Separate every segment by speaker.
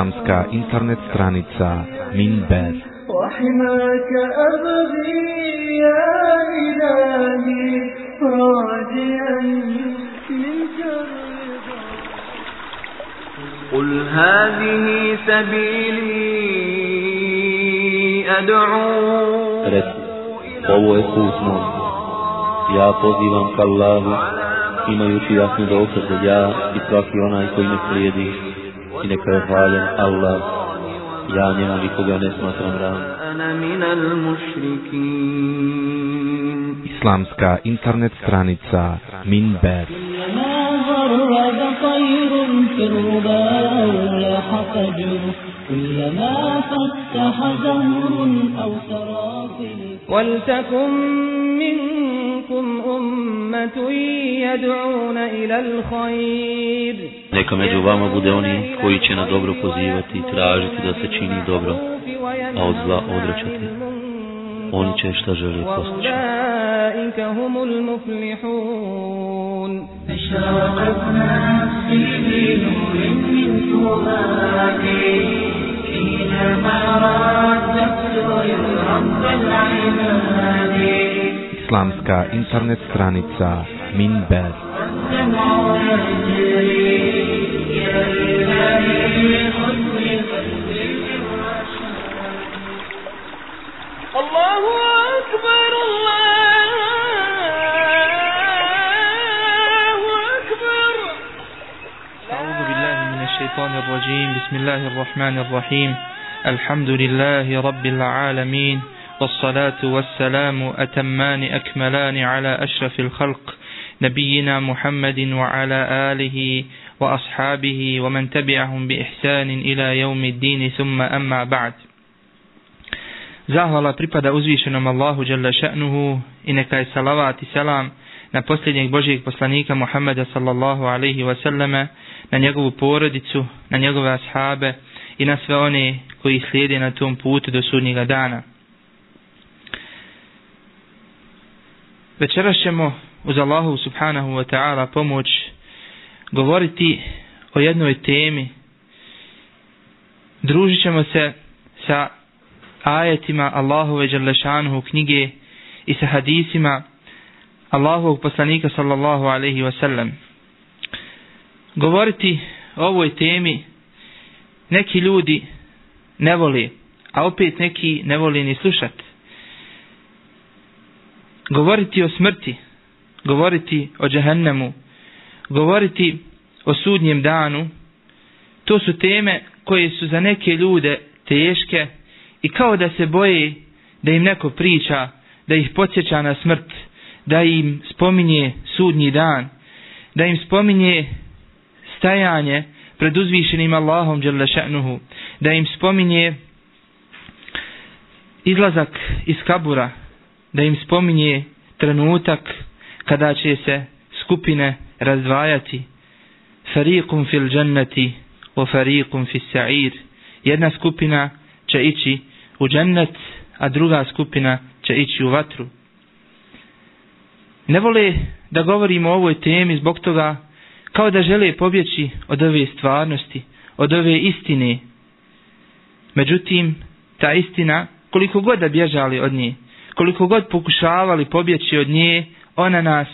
Speaker 1: Islamska internet stranica Minber
Speaker 2: وحماك أبغي يا إلهي راجيا منك الرضا
Speaker 3: قل هذه سبيلي أدعو
Speaker 4: Reci, ovo je put moj. Ja pozivam ka Allahu, imajući jasnu dokaze ja i svaki onaj koji me slijedi. إلى كفال الله يعني ملكوغا نسمة رمران
Speaker 3: أنا من المشركين
Speaker 1: إسلامska internet stranica Minber.
Speaker 2: في الربا أو لاح فجر كلما فتح زهر أو
Speaker 5: ولتكن منكم أمة يدعون إلى الخير.
Speaker 4: Neka među vama bude oni koji će na dobro pozivati i tražiti da se čini dobro, a od zla odrećati. Oni će šta žele postići.
Speaker 1: Islamska internet stranica
Speaker 6: نفسي الرحمن الرحيم. الحمد لله رب العالمين والصلاة والسلام أتمان أكملان على أشرف الخلق. نبينا محمد وعلى آله وأصحابه ومن تبعهم بإحسان إلى يوم الدين ثم أما بعد Zahvala pripada uzvišenom Allahu Jalla ša'nuhu i neka je salavat i selam na posljednjeg Božijeg poslanika Muhammeda sallallahu alaihi wa sallama, na njegovu porodicu, na njegove ashabe i na sve one koji slijede na tom putu do sudnjega dana. Večeras ćemo uz Allahu subhanahu wa ta'ala pomoć govoriti o jednoj temi. Družit ćemo se sa ajetima Allahove Đalešanuhu knjige i sa hadisima Allahovog poslanika sallallahu alaihi wasallam. Govoriti o ovoj temi neki ljudi ne voli, a opet neki ne voli ni slušat. Govoriti o smrti, govoriti o džahennemu, govoriti o sudnjem danu, to su teme koje su za neke ljude teške, i kao da se boje da im neko priča, da ih podsjeća na smrt, da im spominje sudnji dan, da im spominje stajanje pred uzvišenim Allahom Đerlešenuhu, da im spominje izlazak iz kabura, da im spominje trenutak kada će se skupine razdvajati fariqum fil dženneti o fariqum fil sa'ir jedna skupina će ići u džennet, a druga skupina će ići u vatru. Ne vole da govorimo o ovoj temi zbog toga kao da žele pobjeći od ove stvarnosti, od ove istine. Međutim, ta istina, koliko god da bježali od nje, koliko god pokušavali pobjeći od nje, ona nas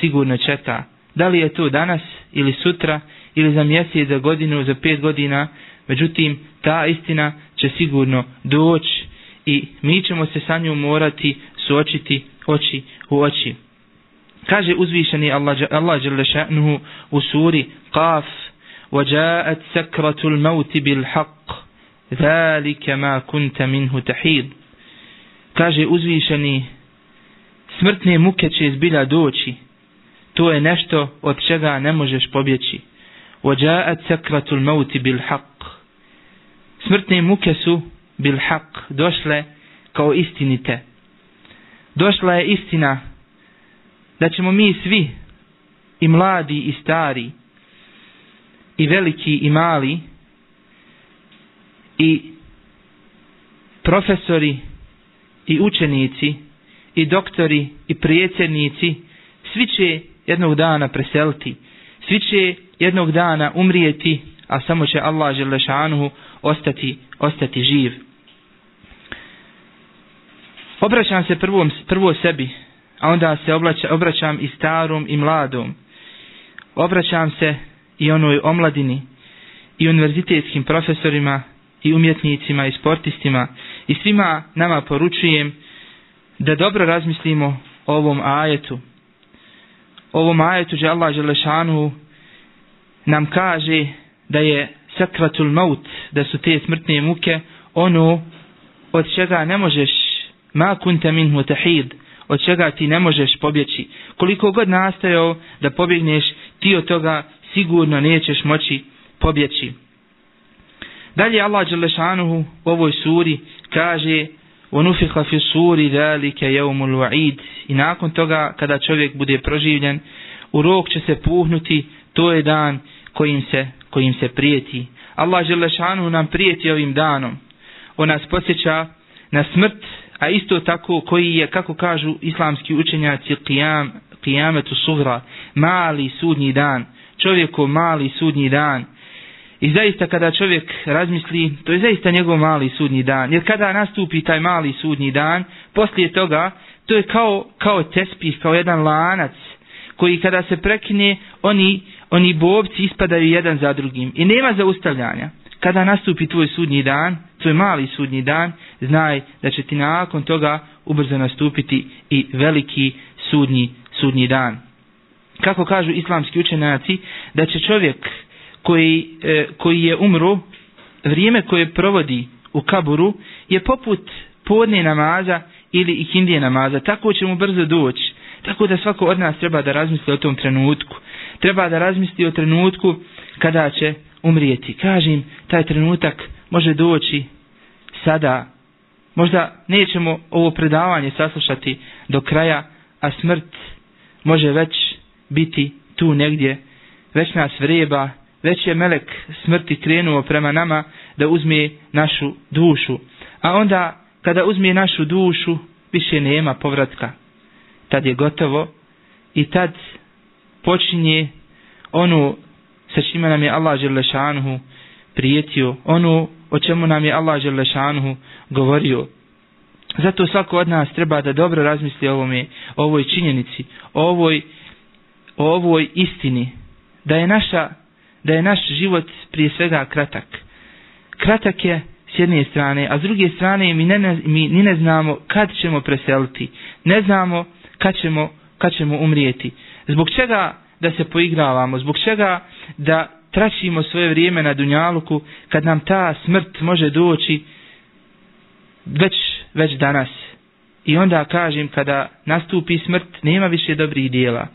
Speaker 6: sigurno čeka. Da li je to danas ili sutra ili za mjesec, za godinu, za pet godina, međutim, ta istina će sigurno doći i mi ćemo se sa njom morati suočiti oči u oči. Kaže uzvišeni Allah, Allah jalla ša'nuhu u suri Qaf وَجَاءَتْ سَكْرَةُ الْمَوْتِ بِالْحَقِّ Zalike ma kunta minhu tahid. Kaže uzvišeni, smrtne muke će izbilja doći. To je nešto od čega ne možeš pobjeći. Ođa'at sakratul mauti bil haq. Smrtne muke su bil haq došle kao istinite. Došla je istina da ćemo mi svi i mladi i stari i veliki i mali i profesori i učenici i doktori i prijecednici svi će jednog dana preseliti. Svi će jednog dana umrijeti a samo će Allah želešanuhu ostati, ostati živ. Obraćam se prvom, prvo sebi a onda se oblača, obraćam i starom i mladom. Obraćam se i onoj omladini i univerzitetskim profesorima i umjetnicima i sportistima i svima nama poručujem da dobro razmislimo o ovom ajetu. O ovom ajetu že Allah Želešanu nam kaže da je sakratul maut, da su te smrtne muke ono od čega ne možeš ma kunta min mutahid, od čega ti ne možeš pobjeći. Koliko god nastajao da pobjegneš, ti od toga sigurno nećeš moći pobjeći. Dalje Allah Đelešanuhu u ovoj suri kaže وَنُفِخَ فِي السُّورِ ذَلِكَ يَوْمُ الْوَعِيدِ I nakon toga kada čovjek bude proživljen, u rok će se puhnuti, to je dan kojim se, kojim se prijeti. Allah Đelešanuhu nam prijeti ovim danom. On nas posjeća na smrt, a isto tako koji je, kako kažu islamski učenjaci, qiyam, qiyametu sugra, mali sudnji dan, čovjekov mali sudnji dan, I zaista kada čovjek razmisli, to je zaista njegov mali sudnji dan. Jer kada nastupi taj mali sudnji dan, poslije toga, to je kao, kao tespih, kao jedan lanac, koji kada se prekine, oni, oni bobci ispadaju jedan za drugim. I nema zaustavljanja. Kada nastupi tvoj sudnji dan, tvoj mali sudnji dan, znaj da će ti nakon toga ubrzo nastupiti i veliki sudnji, sudnji dan. Kako kažu islamski učenjaci, da će čovjek koji, e, koji je umro, vrijeme koje provodi u kaburu je poput podne namaza ili ikindije namaza. Tako će mu brzo doći. Tako da svako od nas treba da razmisli o tom trenutku. Treba da razmisli o trenutku kada će umrijeti. Kažem, taj trenutak može doći sada. Možda nećemo ovo predavanje saslušati do kraja, a smrt može već biti tu negdje. Već nas vreba, već je melek smrti krenuo prema nama da uzme našu dušu. A onda kada uzme našu dušu, više nema povratka. Tad je gotovo i tad počinje ono sa čime nam je Allah Želešanuhu prijetio, ono o čemu nam je Allah Želešanuhu govorio. Zato svako od nas treba da dobro razmisli o ovome, o ovoj činjenici, o ovoj, o ovoj istini, da je naša da je naš život prije svega kratak. Kratak je s jedne strane, a s druge strane mi ne, mi ni ne znamo kad ćemo preseliti. Ne znamo kad ćemo, kad ćemo umrijeti. Zbog čega da se poigravamo? Zbog čega da tračimo svoje vrijeme na Dunjaluku kad nam ta smrt može doći već, već danas? I onda kažem kada nastupi smrt nema više dobrih dijela,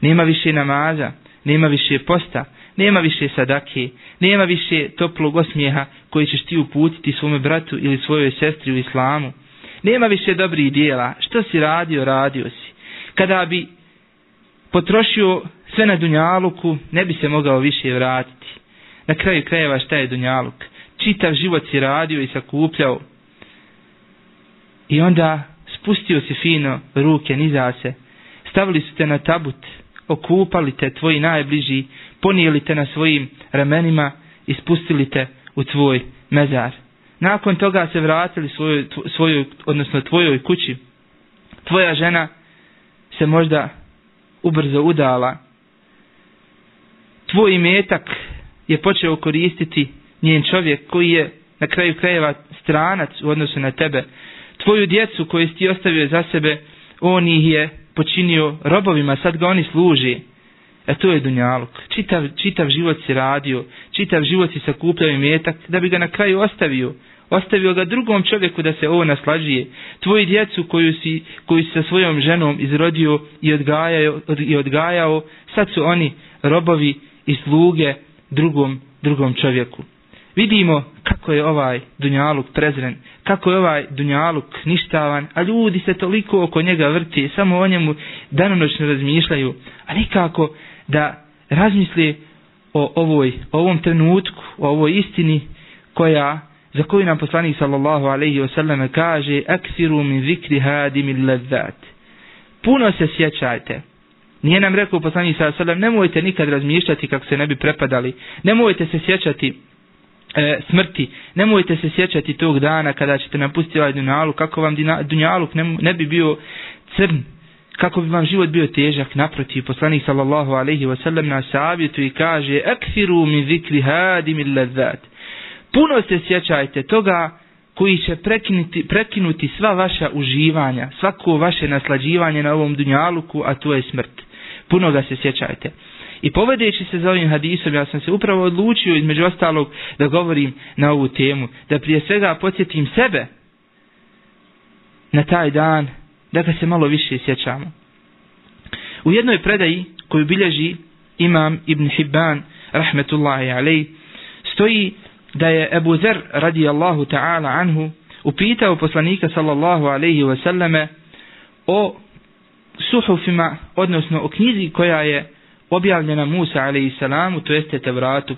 Speaker 6: nema više namaza, nema više posta, nema više sadake, nema više toplog osmijeha koji ćeš ti uputiti svome bratu ili svojoj sestri u islamu. Nema više dobrih dijela. Što si radio, radio si. Kada bi potrošio sve na Dunjaluku, ne bi se mogao više vratiti. Na kraju krajeva šta je Dunjaluk? Čitav život si radio i sakupljao. I onda spustio si fino ruke niza se. Stavili su te na tabut, okupali te tvoji najbliži, ponijeli te na svojim ramenima i spustili te u tvoj mezar. Nakon toga se vratili svojoj, svojoj, odnosno tvojoj kući. Tvoja žena se možda ubrzo udala. Tvoj imetak je počeo koristiti njen čovjek koji je na kraju krajeva stranac u odnosu na tebe. Tvoju djecu koju ti ostavio za sebe, on ih je počinio robovima, sad ga oni služi. E to je dunjaluk. Čitav, čitav život si radio, čitav život si sakupljao i metak, da bi ga na kraju ostavio. Ostavio ga drugom čovjeku da se ovo naslađuje. Tvoji djecu koju si, koju si sa svojom ženom izrodio i odgajao, i odgajao, sad su oni robovi i sluge drugom, drugom čovjeku. Vidimo kako je ovaj dunjaluk prezren, kako je ovaj dunjaluk ništavan, a ljudi se toliko oko njega vrti, samo o njemu danonočno razmišljaju, a nikako da razmisli o ovoj, o ovom trenutku, o ovoj istini koja, za koju nam poslanik sallallahu alaihi wasallam kaže aksiru min zikri hadim il lezat. Puno se sjećajte. Nije nam rekao poslanik sallallahu alaihi wasallam nemojte nikad razmišljati kako se ne bi prepadali. Nemojte se sjećati e, smrti. Nemojte se sjećati tog dana kada ćete napustiti ovaj dunjaluk, kako vam dunjaluk ne, ne bi bio crn, kako bi vam život bio težak. Naprotiv, poslanik sallallahu alaihi wasallam na savjetu i kaže Ekfiru min zikri hadim il lezat. Puno se sjećajte toga koji će prekinuti, prekinuti sva vaša uživanja, svako vaše naslađivanje na ovom dunjaluku, a to je smrt. Puno ga se sjećajte. I povedeći se za ovim hadisom, ja sam se upravo odlučio između ostalog da govorim na ovu temu. Da prije svega podsjetim sebe na taj dan, da ga se malo više sjećamo. U jednoj predaji koju bilježi imam Ibn Hibban, rahmetullahi alej, stoji da je Ebu Zer radijallahu ta'ala anhu upitao poslanika sallallahu alaihi wasallame o suhufima, odnosno o knjizi koja je objavljena Musa a.s. to jeste Tevratu,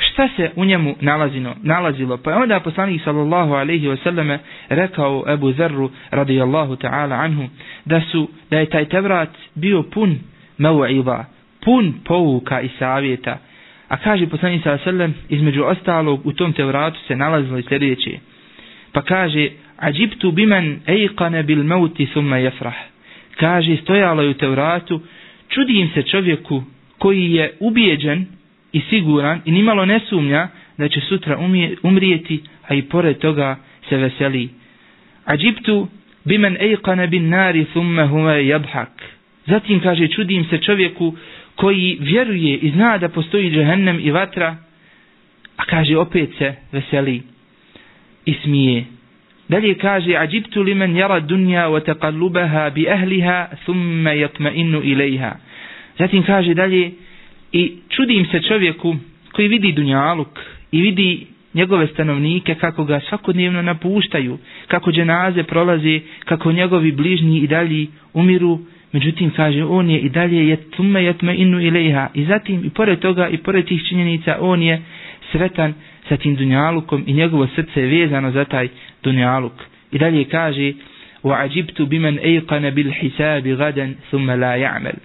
Speaker 6: šta se u njemu nalazino, nalazilo? Pa je onda poslanik sallallahu alaihi wasallam rekao Ebu Zerru radijallahu ta'ala anhu da su, da je taj Tevrat bio pun mev'iva, pun pouka i savjeta. A kaže poslanik sallallahu alaihi wasallam između ostalog u tom Tevratu se nalazilo i sljedeće. Pa kaže Ađibtu biman ejkane bil mauti thumma jefrah. Kaže stojalo je u Tevratu čudim se čovjeku koji je ubijeđen i siguran i nimalo ne sumnja da će sutra umije, umrijeti, a i pored toga se veseli. Ađiptu bimen ejkane bin nari thumme huve jabhak. Zatim kaže, čudim se čovjeku koji vjeruje i zna da postoji džehennem i vatra, a kaže, opet se veseli i smije. Dalje kaže, ađibtu li men jara dunja wa taqallubaha bi ahliha thumme yatma'innu ilaiha. Zatim kaže dalje, i čudim se čovjeku koji vidi dunjaluk i vidi njegove stanovnike kako ga svakodnevno napuštaju, kako dženaze prolaze, kako njegovi bližnji i dalje umiru, međutim kaže on je i dalje je tume jetme inu ilaiha i zatim i pored toga i pored tih činjenica on je sretan sa tim dunjalukom i njegovo srce je vezano za taj dunjaluk. I dalje kaže وَعَجِبْتُ بِمَنْ أَيْقَنَ بِالْحِسَابِ غَدًا ثُمَّ لَا يَعْمَلُ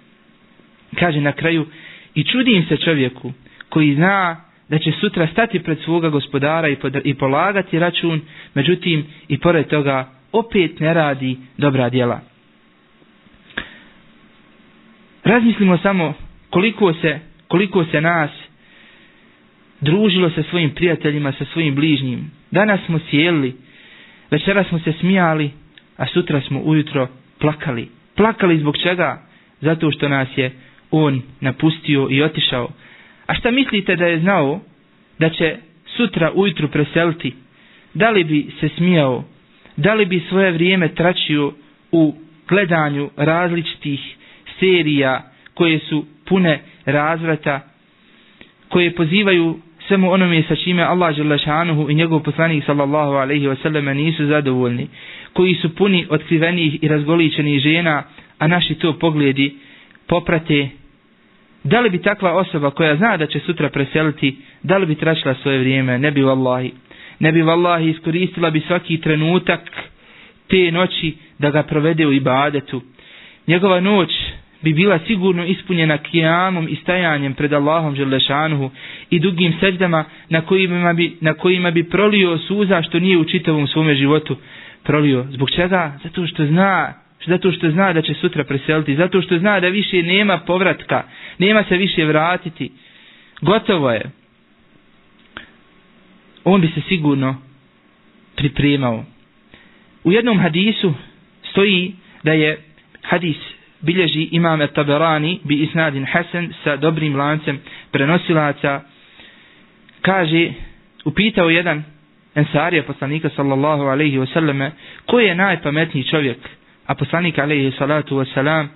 Speaker 6: Kaže na kraju i čudim se čovjeku koji zna da će sutra stati pred svoga gospodara i, i polagati račun, međutim i pored toga opet ne radi dobra djela. Razmislimo samo koliko se, koliko se nas družilo sa svojim prijateljima, sa svojim bližnjim. Danas smo sjeli, večera smo se smijali, a sutra smo ujutro plakali. Plakali zbog čega? Zato što nas je on napustio i otišao. A šta mislite da je znao da će sutra ujutru preseliti? Da li bi se smijao? Da li bi svoje vrijeme tračio u gledanju različitih serija koje su pune razvrata, koje pozivaju samo onome sa čime Allah Želešanuhu i njegov poslanik sallallahu alaihi wasallam nisu zadovoljni, koji su puni otkrivenih i razgoličenih žena, a naši to pogledi poprate. Da li bi takva osoba koja zna da će sutra preseliti, da li bi tračila svoje vrijeme? Ne bi vallahi. Ne bi vallahi iskoristila bi svaki trenutak te noći da ga provede u ibadetu. Njegova noć bi bila sigurno ispunjena kijamom i stajanjem pred Allahom Želešanuhu i dugim seđdama na kojima, bi, na kojima bi prolio suza što nije u čitavom svome životu prolio. Zbog čega? Zato što zna zato što zna da će sutra preseliti, zato što zna da više nema povratka, nema se više vratiti. Gotovo je. On bi se sigurno pripremao. U jednom hadisu stoji da je hadis bilježi imam Taberani bi isnadin Hasan sa dobrim lancem prenosilaca kaže upitao jedan ensarija poslanika sallallahu alaihi wasallame ko je najpametniji čovjek a poslanik alaihi salatu wasalam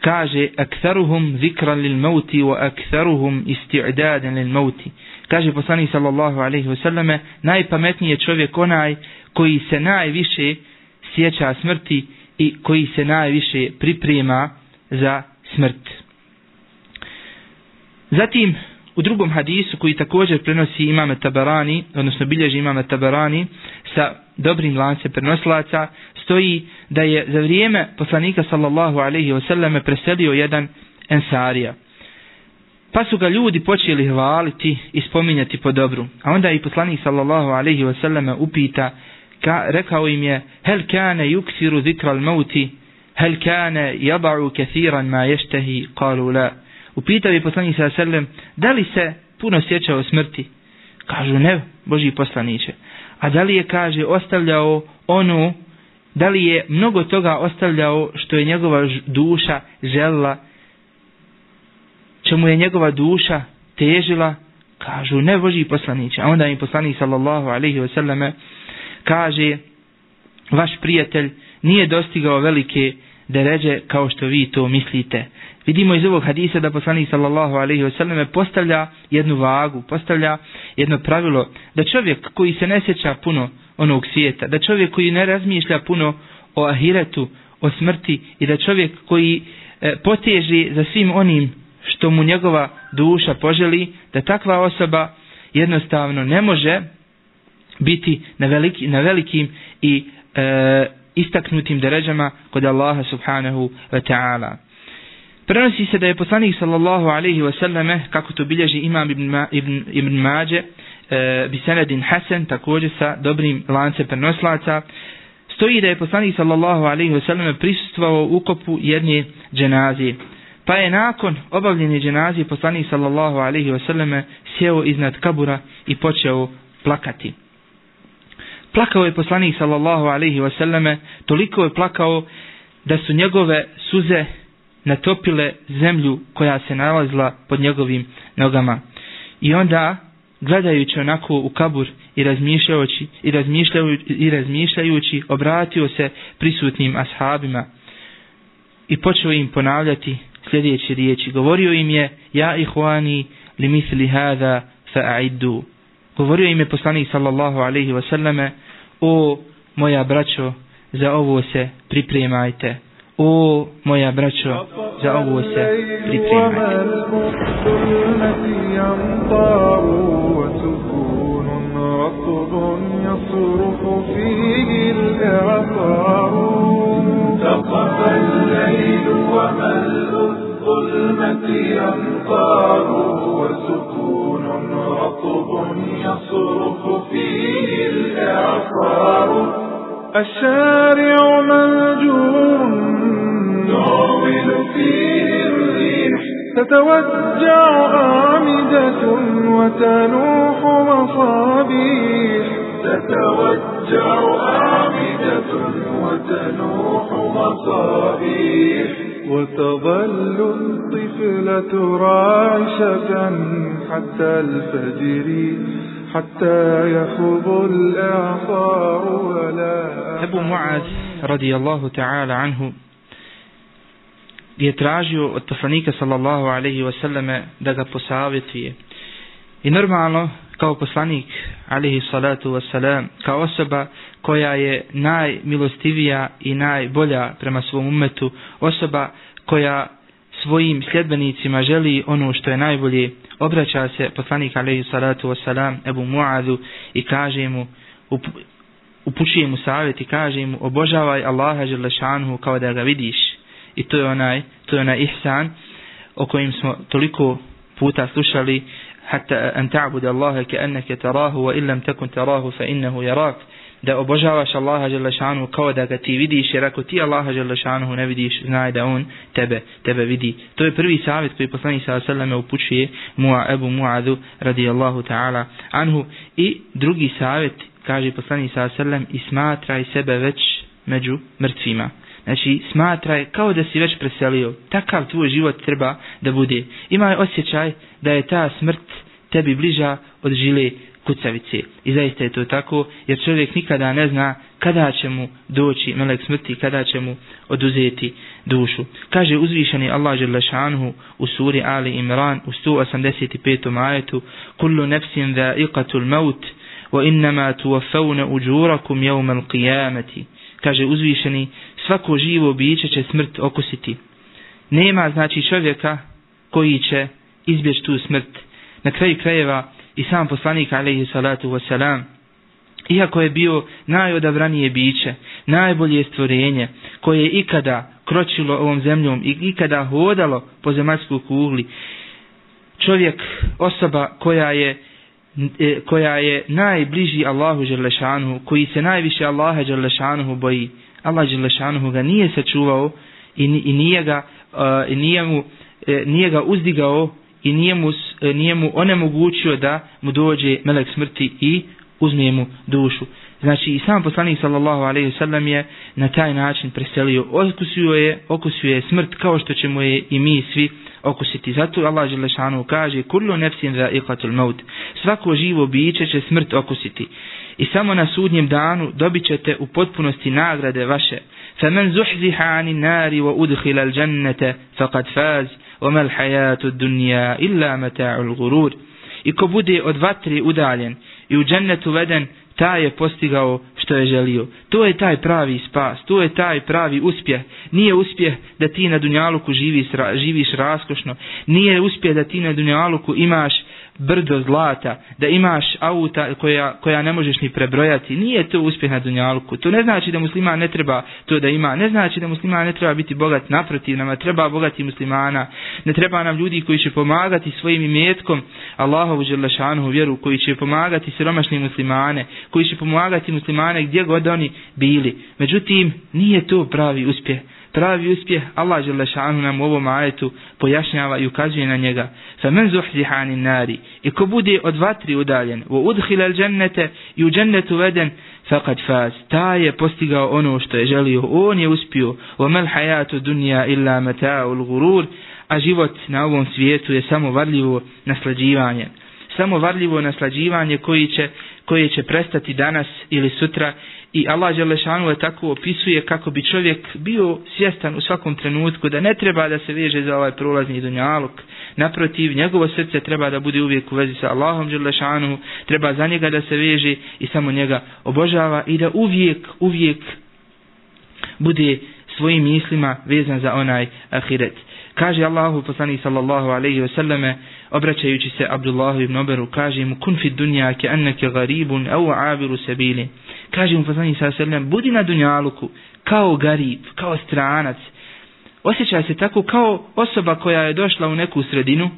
Speaker 6: kaže aktharuhum zikran lil mauti wa aktharuhum isti'dadan lil mauti kaže poslanik sallallahu alaihi selleme najpametniji je čovjek onaj koji se najviše sjeća smrti i koji se najviše priprema za smrt. Zatim, u drugom hadisu koji također prenosi imame Tabarani, odnosno bilježi imame Tabarani, sa dobrim lancem prenoslaca, stoji da je za vrijeme poslanika sallallahu alaihi wasallam preselio jedan ensarija. Pa su ga ljudi počeli hvaliti i spominjati po dobru. A onda i poslanik sallallahu alaihi wasallam upita ka, rekao im je hel kane yuksiru zikra al-mauti? Hel kane jaba'u kathiran ma ještehi kalu la. Upitao je poslanik sallallahu alaihi wasallam, da li se puno sjećao smrti? Kažu ne Boži poslaniće a da li je kaže ostavljao onu da li je mnogo toga ostavljao što je njegova duša žela čemu je njegova duša težila? Kažu ne Boži poslaniće. A onda im poslanik sallallahu alaihi wasallame kaže vaš prijatelj nije dostigao velike deređe kao što vi to mislite. Vidimo iz ovog hadisa da poslanik sallallahu alaihi wasallam postavlja jednu vagu, postavlja jedno pravilo da čovjek koji se ne sjeća puno onog svijeta, da čovjek koji ne razmišlja puno o ahiretu, o smrti i da čovjek koji e, poteži za svim onim što mu njegova duša poželi, da takva osoba jednostavno ne može biti na, veliki, na velikim i e, istaknutim deređama kod Allaha subhanahu wa ta'ala. Prenosi se da je poslanik sallallahu alaihi wa sallame, kako to bilježi imam ibn, Ma, ibn, ibn Mađe, e, bi Hasan, također sa dobrim lancem prenoslaca, stoji da je poslanik sallallahu alaihi wa sallame prisustvao u kopu jedne dženazije. Pa je nakon obavljene dženazije poslanik sallallahu alaihi wa sallame sjeo iznad kabura i počeo plakati. Plakao je poslanik sallallahu alaihi wasallame, toliko je plakao da su njegove suze natopile zemlju koja se nalazila pod njegovim nogama. I onda, gledajući onako u kabur i razmišljajući, i razmišljajući, i razmišljajući obratio se prisutnim ashabima i počeo im ponavljati sljedeće riječi. Govorio im je, ja ihvani li misli hada fa a'iddu. Govorio im je poslanik sallallahu alaihi wasallame, o moja braćo, za ovo se pripremajte. O moja braćo, za ovo se pripremajte.
Speaker 2: الليل وملء الظلمة وسكون رطب يصرخ فيه الإعصار الشارع مهجور تعول فيه الريح. تتوجع آمدة وتنوح مصابيح. تتوجع آمدة وتنوح مصابيح. وتظل الطفلة راعشة حتى الفجر حتى يخض الإعصار ولا
Speaker 6: Ebu Muaz radijallahu ta'ala je tražio od poslanika sallallahu alaihi wasallame da ga posavjetuje. I normalno, kao poslanik alaihi salatu wasalam, kao osoba koja je najmilostivija i najbolja prema svom umetu, osoba koja svojim sljedbenicima želi ono što je najbolje, obraća se poslanik alaihi salatu wasalam Ebu Mu'adu i kaže mu, upućuje mu savjet i kaže mu, obožavaj Allaha želešanhu kao da ga vidiš. I to je onaj, to je onaj ihsan o kojim smo toliko puta slušali, hatta an ta'budu Allaha ka annaka tarahu wa illam takun tarahu fa innahu yarak da obožavaš Allaha Đelešanu kao da ga ti vidiš, jer ako ti Allaha Đelešanu ne vidiš, znaj da on tebe, tebe vidi. To je prvi savjet koji poslanik sa Seleme upućuje Mua Ebu Muadu radijallahu ta'ala anhu. I drugi savjet, kaže poslanik sa Selem, i smatraj sebe već među mrtvima. Znači, smatraj kao da si već preselio. Takav tvoj život treba da bude. Imaj osjećaj da je ta smrt tebi bliža od žile kucavice. I zaista je to tako, jer čovjek nikada ne zna kada će mu doći melek smrti, kada će mu oduzeti dušu. Kaže uzvišeni Allah Želešanhu u suri Ali Imran u 185. ajetu Kullu nefsin dha'iqatul maut wa innama tuwaffawna ujurakum yawmal qiyamati. Kaže uzvišeni svako živo biće će smrt okusiti. Nema znači čovjeka koji će izbjeći tu smrt. Na kraju krajeva i sam poslanik alaihi salatu wasalam iako je bio najodabranije biće, najbolje stvorenje koje je ikada kročilo ovom zemljom i ikada hodalo po zemaljskoj kugli, čovjek, osoba koja je E, koja je najbliži Allahu Đerlešanuhu, koji se najviše Allaha Đerlešanuhu boji, Allah Đerlešanuhu ga nije sačuvao i, i nije, ga, uh, nije, mu, e, nije ga uzdigao i nije mu, e, nije mu onemogućio da mu dođe melek smrti i uzme mu dušu. Znači i sam poslanik sallallahu alejhi ve sellem je na taj način preselio, okusio je, okusio je smrt kao što ćemo je i mi svi okusiti. Zato Allah dželle šanu kaže: "Kullu nafsin za'iqatul maut." Svako živo biće će smrt okusiti. I samo na sudnjem danu dobićete u potpunosti nagrade vaše. فمن زحزح عن النار وأدخل الجنة فقد فاز وما الحياة الدنيا إلا متاع الغرور i ko bude od vatri udaljen i u džennetu veden, taj je postigao što je želio. To je taj pravi spas, to je taj pravi uspjeh. Nije uspjeh da ti na Dunjaluku živiš, živiš raskošno, nije uspjeh da ti na Dunjaluku imaš brdo zlata, da imaš auta koja, koja ne možeš ni prebrojati, nije to uspjeh na Dunjalku. To ne znači da musliman ne treba to da ima, ne znači da musliman ne treba biti bogat, naprotiv, nama treba bogati muslimana, ne treba nam ljudi koji će pomagati svojim imetkom Allahovu želešanovu vjeru, koji će pomagati siromašni muslimane, koji će pomagati muslimane gdje god oni bili. Međutim, nije to pravi uspjeh pravi uspjeh Allah dželle šanu nam u ovom ajetu pojašnjava i ukazuje na njega. Fa men zuhzihan nari. I ko bude od vatri udaljen wa udkhila al jannata i u džennetu veden faqad faz. Ta je postigao ono što je želio. On je uspio. Wa mal hayatu dunya illa mata'ul ghurur. A život na ovom svijetu je samo varljivo naslađivanje. Samo varljivo naslađivanje koji će koje će prestati danas ili sutra I Allah Želešanu je tako opisuje kako bi čovjek bio svjestan u svakom trenutku da ne treba da se veže za ovaj prolazni dunjaluk. Naprotiv, njegovo srce treba da bude uvijek u vezi sa Allahom Želešanu, treba za njega da se veže i samo njega obožava i da uvijek, uvijek bude svojim mislima vezan za onaj ahiret. Kaže Allahu poslani sallallahu alaihi wasallame, obraćajući se Abdullahu ibn Oberu, kaže mu, kun fi dunja ke anneke garibun au abiru sabili kaže mu poslanik sa sallam, budi na dunjaluku kao garib, kao stranac. Osjeća se tako kao osoba koja je došla u neku sredinu,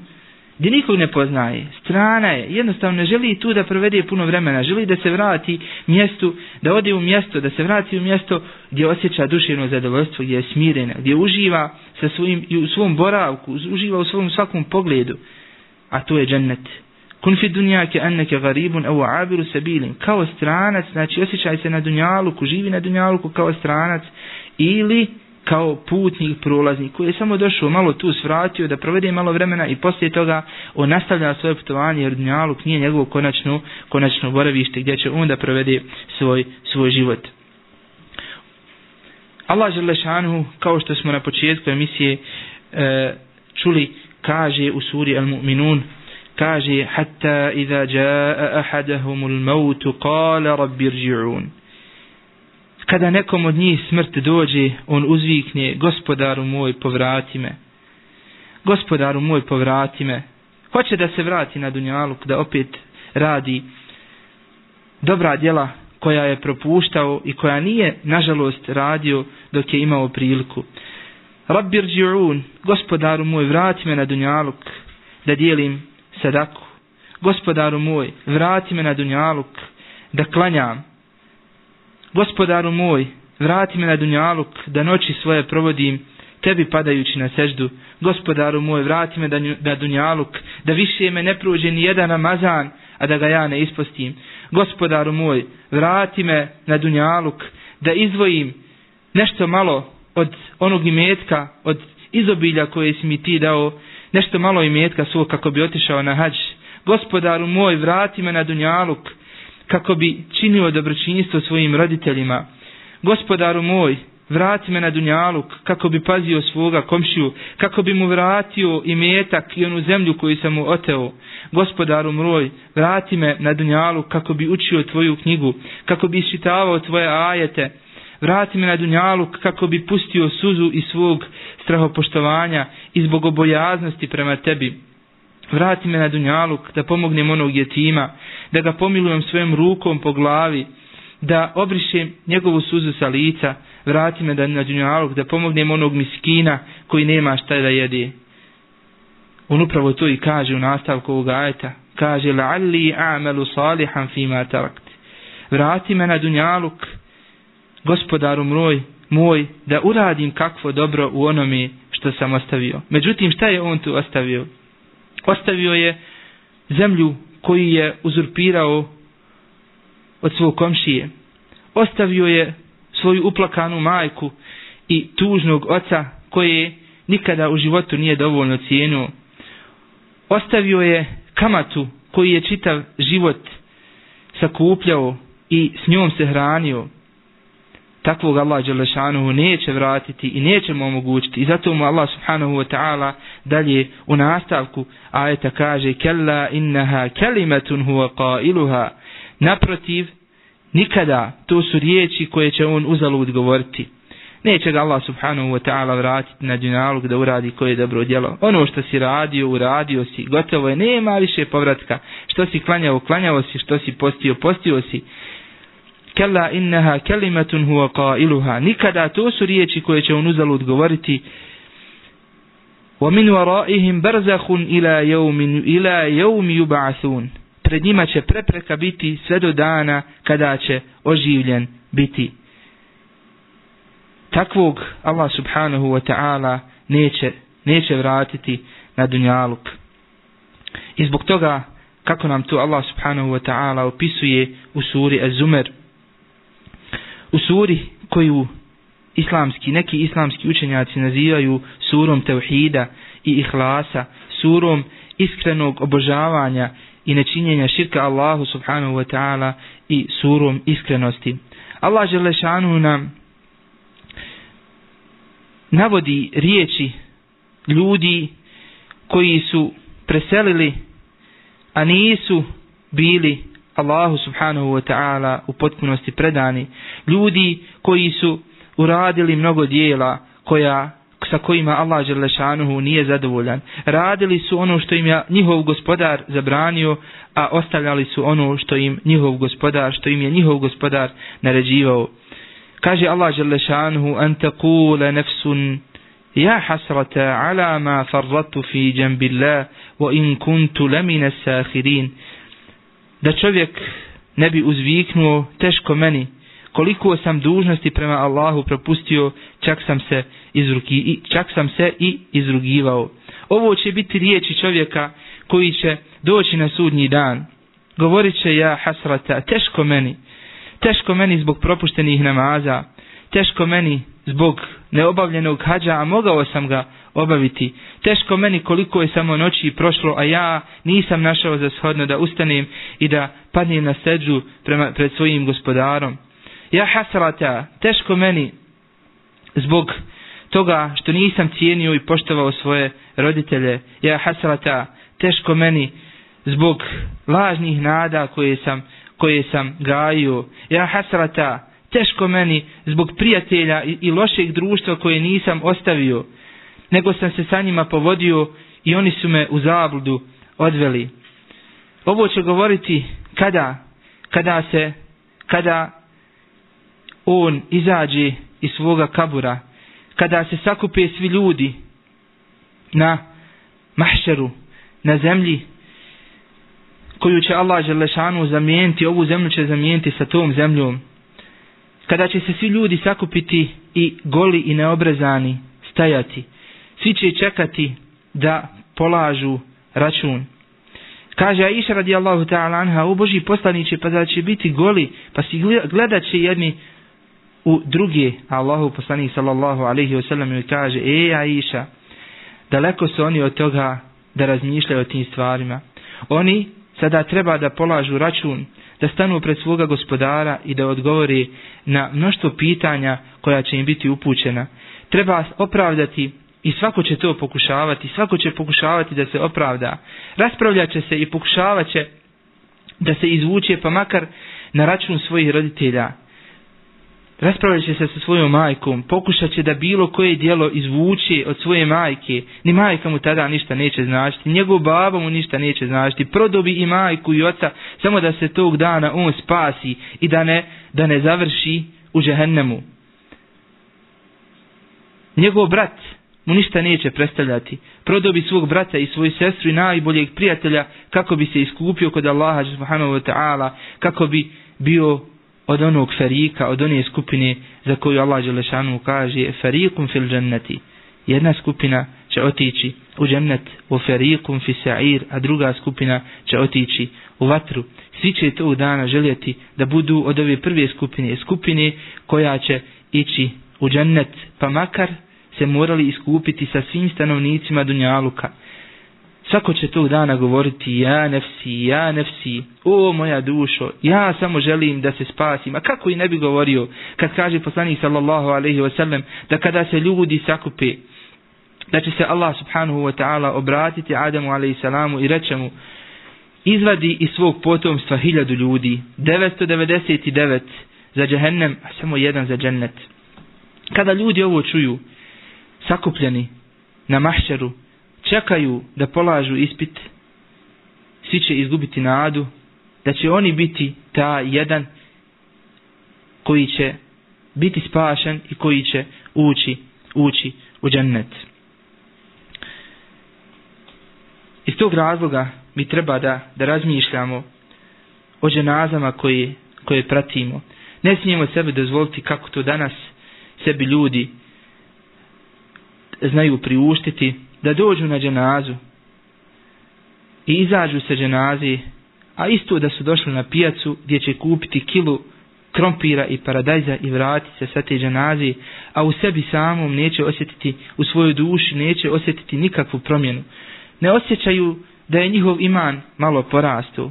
Speaker 6: gdje nikog ne poznaje. Strana je, jednostavno ne želi tu da provede puno vremena, želi da se vrati mjestu, da ode u mjesto, da se vrati u mjesto gdje osjeća duševno zadovoljstvo, gdje je smirena, gdje uživa sa svojim, u svom boravku, uživa u svom svakom pogledu. A to je džennet. Kun fi dunjake enneke garibun evo abiru sabilin. Kao stranac, znači osjećaj se na dunjaluku, živi na dunjaluku kao stranac ili kao putnik, prolaznik koji je samo došao malo tu svratio da provede malo vremena i poslije toga on nastavlja svoje putovanje jer dunjaluk nije njegovo konačno, konačno boravište gdje će on da provede svoj, svoj život. Allah Želešanu, kao što smo na početku emisije e, čuli, kaže u suri Al-Mu'minun kaže hatta iza jaa ahadahumul maut qala rabbi irji'un. Kada nekom od njih smrt dođe on uzvikne gospodaru moj povrati me. Gospodaru moj povrati me. Hoće da se vrati na dunjaluk da opet radi dobra djela koja je propuštao i koja nije nažalost radio dok je imao priliku. Rabbi irji'un gospodaru moj vrati me na dunjaluk da dijelim sadaku. Gospodaru moj, vrati me na dunjaluk da klanjam. Gospodaru moj, vrati me na dunjaluk da noći svoje provodim tebi padajući na seždu. Gospodaru moj, vrati me na dunjaluk da više me ne prođe ni jedan Ramazan, a da ga ja ne ispostim. Gospodaru moj, vrati me na dunjaluk da izvojim nešto malo od onog imetka, od izobilja koje si mi ti dao, nešto malo imetka svog kako bi otišao na hađ. Gospodaru moj, vrati me na dunjaluk kako bi činio dobročinjstvo svojim roditeljima. Gospodaru moj, vrati me na dunjaluk kako bi pazio svoga komšiju, kako bi mu vratio i metak i onu zemlju koju sam mu oteo. Gospodaru moj, vrati me na dunjaluk kako bi učio tvoju knjigu, kako bi iščitavao tvoje ajete. Vrati me na dunjaluk kako bi pustio suzu i svog strahopoštovanja i zbog obojaznosti prema tebi. Vrati me na dunjaluk da pomognem onog jetima, da ga pomilujem svojom rukom po glavi, da obrišem njegovu suzu sa lica, vrati me da na dunjaluk, da pomognem onog miskina koji nema šta da jede. On upravo to i kaže u nastavku ovog ajeta. Kaže, la'alli a'malu salihan fima tarakt. Vrati me na dunjaluk, gospodaru moj, moj, da uradim kakvo dobro u onome što sam ostavio. Međutim, šta je on tu ostavio? Ostavio je zemlju koju je uzurpirao od svog komšije. Ostavio je svoju uplakanu majku i tužnog oca koje nikada u životu nije dovoljno cijenuo. Ostavio je kamatu koji je čitav život sakupljao i s njom se hranio. Takvog Allah Đelešanuhu neće vratiti i neće mu omogućiti. I zato mu Allah subhanahu wa ta'ala dalje u nastavku ajeta kaže Kella innaha kelimetun huwa qailuha Naprotiv, Nikada to su riječi koje će on uzalud govoriti. Neće ga Allah subhanahu wa ta'ala vratiti na džinalog da uradi koje dobro djelo. Ono što si radio, uradio si, gotovo je, nema više povratka. Što si klanjao, klanjao si, što si postio, postio si. Kalla innaha kelimatun huwa qailuha. Nikada to su riječi koje će on uzalud govoriti. Wa min waraihim barzakhun ila yawmin ila yawmi yub'athun pred njima će prepreka biti sve do dana kada će oživljen biti. Takvog Allah subhanahu wa ta'ala neće, neće vratiti na dunjaluk. I zbog toga, kako nam to Allah subhanahu wa ta'ala opisuje u suri Az-Zumer, u suri koju islamski, neki islamski učenjaci nazivaju surom tevhida i ihlasa, surom iskrenog obožavanja i nečinjenja širka Allahu subhanahu wa ta'ala i surom iskrenosti. Allah Želešanu nam navodi riječi ljudi koji su preselili, a nisu bili Allahu subhanahu wa ta'ala u potpunosti predani. Ljudi koji su uradili mnogo dijela koja sa kojima Allah Želešanuhu nije zadovoljan. Radili su ono što im je njihov gospodar zabranio, a ostavljali su ono što im njihov gospodar, što im je njihov gospodar naređivao. Kaže Allah Želešanuhu, an taqula nefsun, ja hasrata ala ma farratu fi jambillah, wa in kuntu lamina sahirin. Da čovjek ne bi uzviknuo teško meni, koliko sam dužnosti prema Allahu propustio, čak sam se izrugi, čak sam se i izrugivao. Ovo će biti riječi čovjeka koji će doći na sudnji dan. Govorit će ja hasrata, teško meni, teško meni zbog propuštenih namaza, teško meni zbog neobavljenog hađa, a mogao sam ga obaviti. Teško meni koliko je samo noći prošlo, a ja nisam našao za shodno da ustanem i da padnem na seđu prema, pred svojim gospodarom. Ja hasrata, teško meni zbog toga što nisam cijenio i poštovao svoje roditelje, ja hasrata, teško meni zbog lažnih nada koje sam, koje sam gajio, ja hasrata, teško meni zbog prijatelja i, i lošeg društva koje nisam ostavio, nego sam se sa njima povodio i oni su me u zabludu odveli. Ovo će govoriti kada, kada se, kada on izađe iz svoga kabura, kada se sakupe svi ljudi na mahšeru, na zemlji, koju će Allah Želešanu zamijeniti, ovu zemlju će zamijeniti sa tom zemljom, kada će se svi ljudi sakupiti i goli i neobrezani stajati, svi će čekati da polažu račun. Kaže Aisha radijallahu ta'ala anha, u Boži poslaniće, pa da će biti goli, pa si gledat će jedni u druge, Allahu poslanik sallallahu alaihi wasallam joj kaže, e Aisha, daleko su oni od toga da razmišljaju o tim stvarima. Oni sada treba da polažu račun, da stanu pred svoga gospodara i da odgovori na mnoštvo pitanja koja će im biti upućena. Treba opravdati i svako će to pokušavati, svako će pokušavati da se opravda. Raspravljaće se i pokušavat će da se izvuče pa makar na račun svojih roditelja. Raspravljat će se sa svojom majkom, pokušat će da bilo koje dijelo izvuče od svoje majke. Ni majka mu tada ništa neće značiti, njegov baba mu ništa neće značiti. Prodobi i majku i oca samo da se tog dana on spasi i da ne, da ne završi u džehennemu. Njegov brat mu ništa neće predstavljati. Prodao bi svog brata i svoju sestru i najboljeg prijatelja kako bi se iskupio kod Allaha subhanahu wa ta'ala, kako bi bio od onog farika, od one skupine za koju Allah Đelešanu kaže farikum fil dženneti. Jedna skupina će otići u džennet, u farikum fi sa'ir, a druga skupina će otići u vatru. Svi će to u dana željeti da budu od ove prve skupine, skupine koja će ići u džennet, pa makar se morali iskupiti sa svim stanovnicima Dunjaluka. Svako će tog dana govoriti, ja nefsi, ja nefsi, o moja dušo, ja samo želim da se spasim. A kako i ne bi govorio, kad kaže poslanik sallallahu alaihi wasallam, da kada se ljudi sakupe, da će se Allah subhanahu wa ta'ala obratiti Adamu alaihi salamu i reće mu, izvadi iz svog potomstva hiljadu ljudi, 999 za džehennem, a samo jedan za džennet. Kada ljudi ovo čuju, sakupljeni na mahšeru, čekaju da polažu ispit, svi će izgubiti nadu, da će oni biti ta jedan koji će biti spašen i koji će ući, ući u džennet. Iz tog razloga mi treba da, da razmišljamo o dženazama koje, koje pratimo. Ne smijemo sebe dozvoliti kako to danas sebi ljudi znaju priuštiti da dođu na dženazu i izađu se dženazi, a isto da su došli na pijacu gdje će kupiti kilu krompira i paradajza i vratiti se sa te dženazi, a u sebi samom neće osjetiti, u svojoj duši neće osjetiti nikakvu promjenu. Ne osjećaju da je njihov iman malo porastu.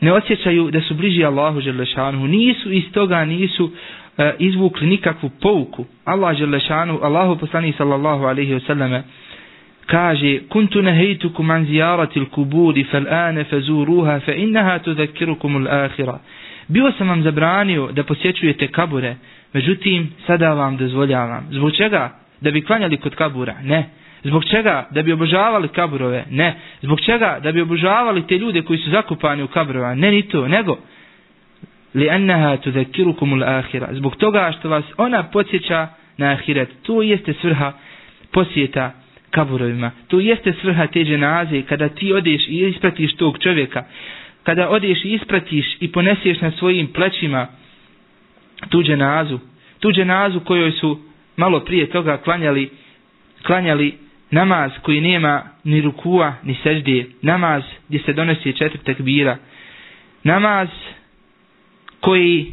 Speaker 6: Ne osjećaju da su bliži Allahu Želešanu. Nisu iz toga, nisu e, izvukli nikakvu pouku. Allah Želešanu, Allahu poslani sallallahu alaihi wa sallam, kaže, kuntu nehejtukum an zijaratil kuburi fel ane fezuruha fe innaha tuzakirukum al-akhirah Bio sam vam zabranio da posjećujete kabure, međutim, sada vam dozvoljavam. Zbog čega? Da bi klanjali kod kabura? Ne. Zbog čega? Da bi obožavali kaburove? Ne. Zbog čega? Da bi obožavali te ljude koji su zakupani u kaburova? Ne ni to, nego li annaha tudhakirukum al-akhirah zbog toga što vas ona podsjeća na ahiret. To jeste svrha posjeta kaburovima. To jeste svrha te dženaze kada ti odeš i ispratiš tog čovjeka. Kada odeš i ispratiš i poneseš na svojim plećima tu dženazu. Tu dženazu kojoj su malo prije toga klanjali klanjali namaz koji nema ni rukua ni seždije namaz gdje se donosi četiri tekbira. Namaz koji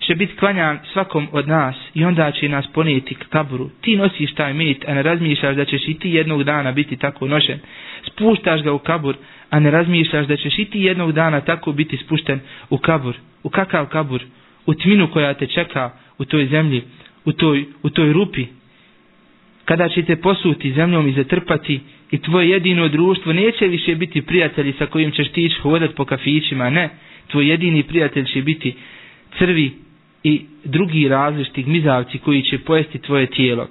Speaker 6: će biti klanjan svakom od nas i onda će nas ponijeti k kaburu. Ti nosiš taj mit, a ne razmišljaš da ćeš i ti jednog dana biti tako nošen. Spuštaš ga u kabur, a ne razmišljaš da ćeš i ti jednog dana tako biti spušten u kabur. U kakav kabur? U tminu koja te čeka u toj zemlji, u toj, u toj rupi. Kada će te posuti zemljom i zatrpati i tvoje jedino društvo neće više biti prijatelji sa kojim ćeš ti ići hodat po kafićima, ne tvoj jedini prijatelj će biti crvi i drugi različiti gmizavci koji će pojesti tvoje tijelo.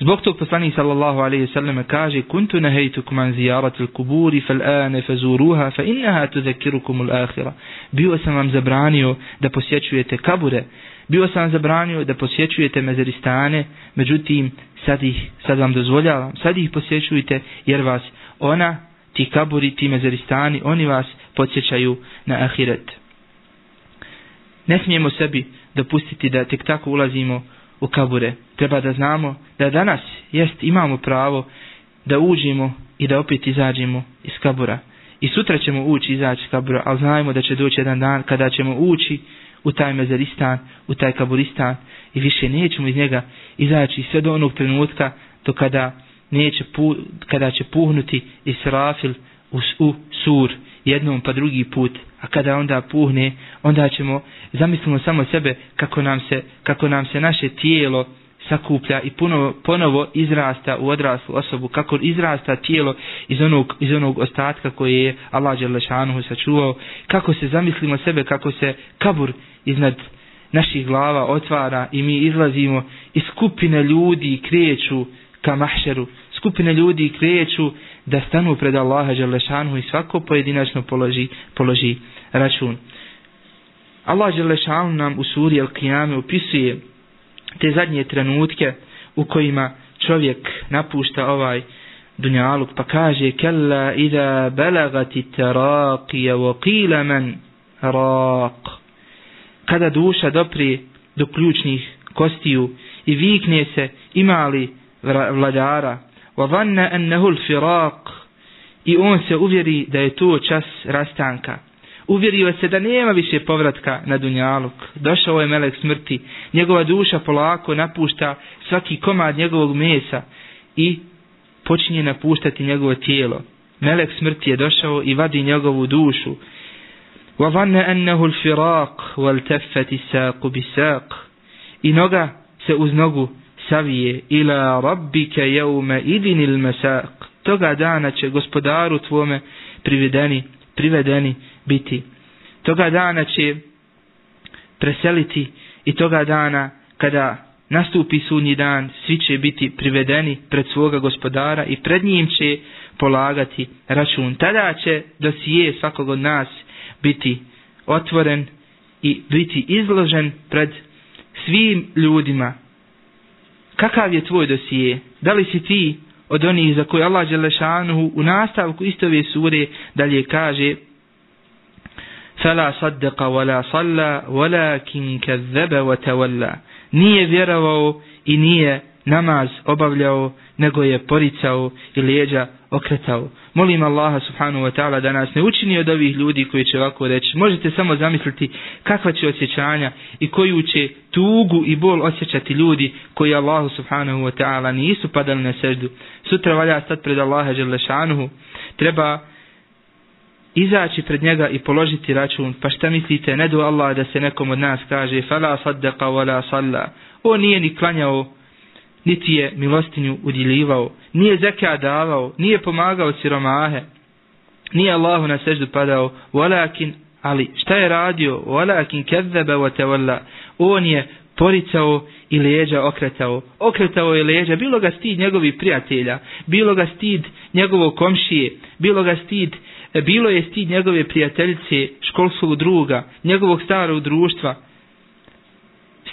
Speaker 6: Zbog tog poslanik sallallahu alejhi ve sellem kaže kuntu nahaytukum an ziyarati al-qubur fal an fazuruha fa innaha tudhakkirukum al-akhirah. Bio sam vam zabranio da posjećujete kabure. Bio sam vam zabranio da posjećujete mezaristane, međutim sad ih sad vam dozvoljavam. Sad ih posjećujete jer vas ona ti kaburi, ti mezaristani, oni vas podsjećaju na ahiret. Ne smijemo sebi dopustiti da tek tako ulazimo u kabure. Treba da znamo da danas jest imamo pravo da uđemo i da opet izađemo iz kabura. I sutra ćemo ući izaći iz kabura, ali znajmo da će doći jedan dan kada ćemo ući u taj mezaristan, u taj kaburistan i više nećemo iz njega izaći sve do onog trenutka do kada neće pu, kada će puhnuti Israfil u, u sur jednom pa drugi put. A kada onda puhne onda ćemo zamislimo samo sebe kako nam se kako nam se naše tijelo sakuplja i puno, ponovo izrasta u odraslu osobu, kako izrasta tijelo iz onog, iz onog ostatka koje je Allah Đelešanuhu sačuvao, kako se zamislimo sebe, kako se kabur iznad naših glava otvara i mi izlazimo i skupine ljudi kreću ka mahšeru, skupine ljudi kreću da stanu pred Allaha Đelešanuhu i svako pojedinačno položi, položi račun. Allah Đelešanuhu nam u suri Al-Qiyame opisuje te zadnje trenutke u kojima čovjek napušta ovaj dunjaluk pa kaže kella iza balagati taraqija wa qila man raq kada duša dopri do ključnih kostiju i vikne se imali vladara wa vanna annahu al-firaq i on se uvjeri da je to čas rastanka uvjerio se da nema više povratka na Dunjaluk. Došao je melek smrti, njegova duša polako napušta svaki komad njegovog mesa i počinje napuštati njegovo tijelo. Melek smrti je došao i vadi njegovu dušu. وَظَنَّ أَنَّهُ الْفِرَاقُ وَالْتَفَّتِ سَاقُ بِسَاقُ I noga se uz nogu savije ila rabbika yawma idinil mesak. toga dana će gospodaru tvome privedeni privedeni biti. Toga dana će preseliti i toga dana kada nastupi sudnji dan, svi će biti privedeni pred svoga gospodara i pred njim će polagati račun. Tada će dosije svakog od nas biti otvoren i biti izložen pred svim ljudima Kakav je tvoj dosije? Da li si ti od onih za koje Allah Đelešanuhu u nastavku istove sure dalje kaže فلا صدق ولا صلى ولكن كذب وتولى nije vjerovao i nije namaz obavljao nego je poricao i lijeđa okretao. Molim Allaha subhanahu wa ta'ala da nas ne učini od ovih ljudi koji će ovako reći. Možete samo zamisliti kakva će osjećanja i koju će tugu i bol osjećati ljudi koji Allahu subhanahu wa ta'ala nisu padali na seždu. Sutra valja stati pred Allaha želešanuhu treba izaći pred njega i položiti račun, pa šta mislite, ne do Allah da se nekom od nas kaže, fala saddaqa wala salla, on nije ni klanjao, niti je milostinju udjeljivao, nije zeka davao, nije pomagao siromahe, nije Allahu na seždu padao, walakin, ali šta je radio, walakin kezzebe wa tawalla, on je poricao i leđa okretao. Okretao je leđa, bilo ga stid njegovih prijatelja, bilo ga stid njegovog komšije, bilo ga stid bilo je stid njegove prijateljice, školskog druga, njegovog starog društva.